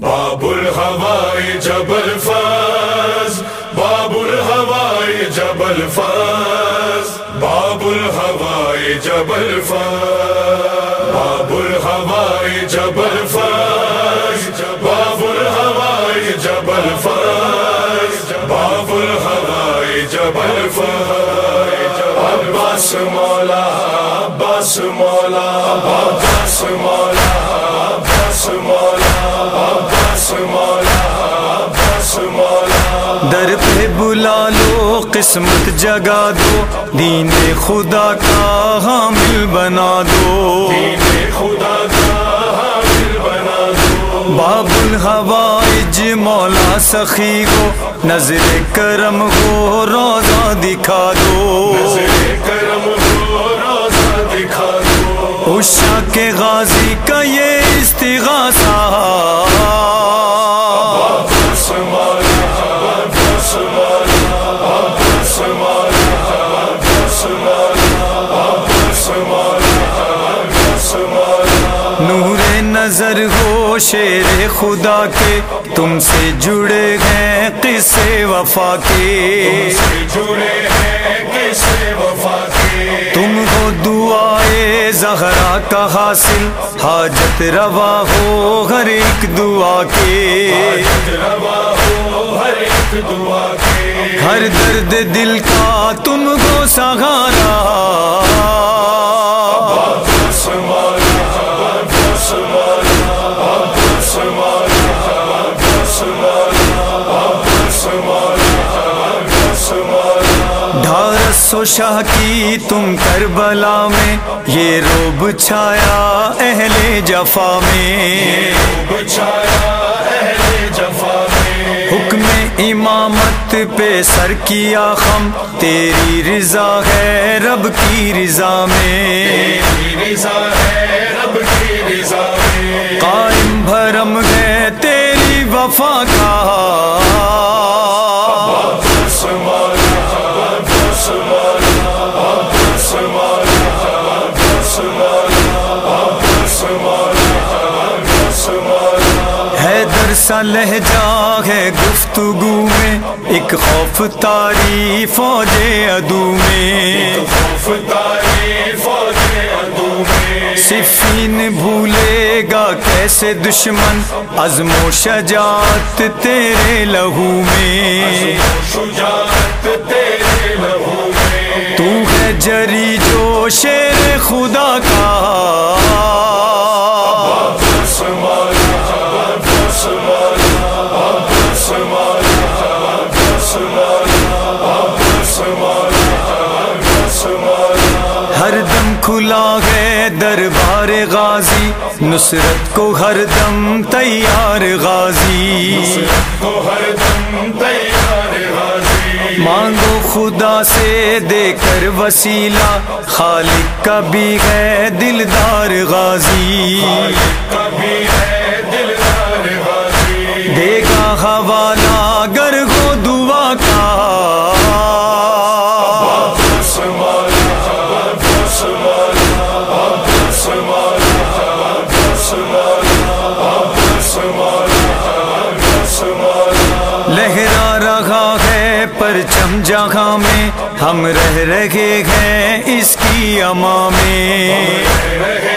باب الهوائی جبل فاز باب الهوائی جبل فاز باب الهوائی جبل فاز باب الهوائی جبل فاز باب الهوائی جبل فاز باب الهوائی جبل فاز۔ عباس مولا عباس مولا عباس مولا در پہ بلا لو، قسمت جگا دو۔ دین خدا کا حامل بنا دو۔ دین خدا کا حامل بنا دو باب الحوائج مولا سخی کو۔ نظر کرم ہو روزہ دکھا دو۔ نظر دو کے غازی کا یہ استغاثہ۔ نور نظر ہو شیر خدا کے، تم سے جڑے ہیں قصے وفا کے۔ جڑے ہیں کیسے وفا کے۔ تم ہو دعائے زہرا کا حاصل، حاجت روا ہو ہر ایک دعا کے۔ روا ہو ہر ایک دعا ہر درد دل کا تم ہو سہارا۔ ڈھارس و شاہ کی تم کربلا میں یہ روب چھایا اہل جفا میں حکم امامت پہ سر کیا خم، تیری رضا ہے رب کی رضا میں رضا رب کی رضا میں۔ قائم بھرم ہے تیری وفا سا لہجہ ہے گفتگو میں، ایک خوف تاری فوج ادو میں۔ صفین بھولے گا کیسے دشمن، عزم و شجاعت تیرے لہو میں۔ تو ہے جری جو شیر خدا کا۔ ہے دربار غازی نصرت کو ہر دم تیار غازی۔ تو ہر دم تیار غازی۔ مانگو خدا سے دے کر وسیلہ۔ خالق کا بھی ہے دلدار غازی۔ کبھی ہے دلدار غازی۔ دے گا حوالہ گر ہو دعا پرچم جہاں میں ہم رہ رہے ہیں اس کی اما میں۔ رہے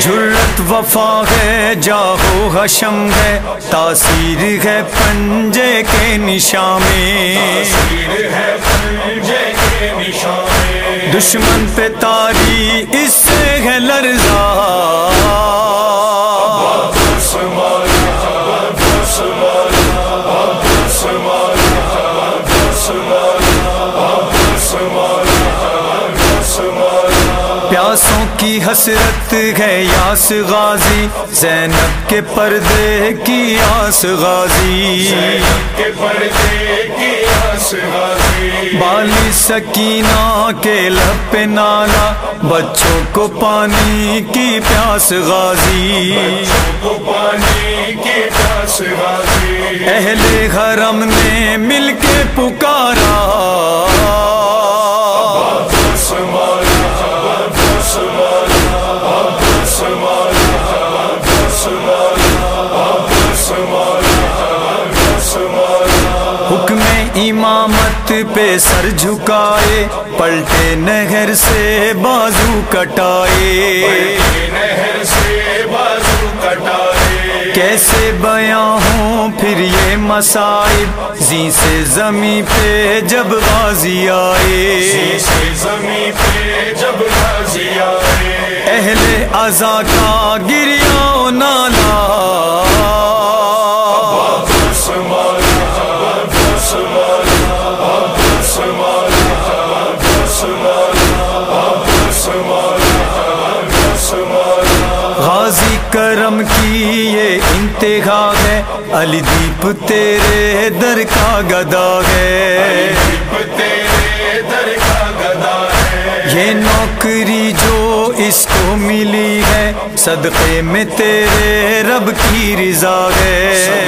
جرت وفا ہے، جاہو حشم ہے، تاثیر ہے پنجے کے نشان میں دشمن پہ تاری اس سے ہے لرزا مولا کی حسرت ہے یاس غازی، زینب کے پردے کی آس غازی۔ کے پردے کی آس غازی بالی سکینہ کے لب پہ نالا بچوں کو پانی کی پیاس غازی کو پانی کی پیاس غازی۔ اہل حرم نے مل کے پکارا۔ موت پہ سر جھکائے پلٹے نہر سے بازو کٹائے۔ نہر سے بازو کٹائے۔ کیسے بیاں ہوں پھر یہ مسائب زی سے زمیں پہ جب غازی آئے۔ سے زمین پہ جب غازی آئے۔ اہل ازا کا گریا نالا کرم کی یہ انتہا ہے۔ علی دیپ تیرے در کا گدا ہے۔ یہ نوکری جو اس کو ملی ہے۔ صدقے میں تیرے رب کی رضا ہے۔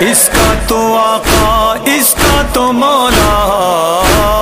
اس کا تو آقا اس کا تو مولا۔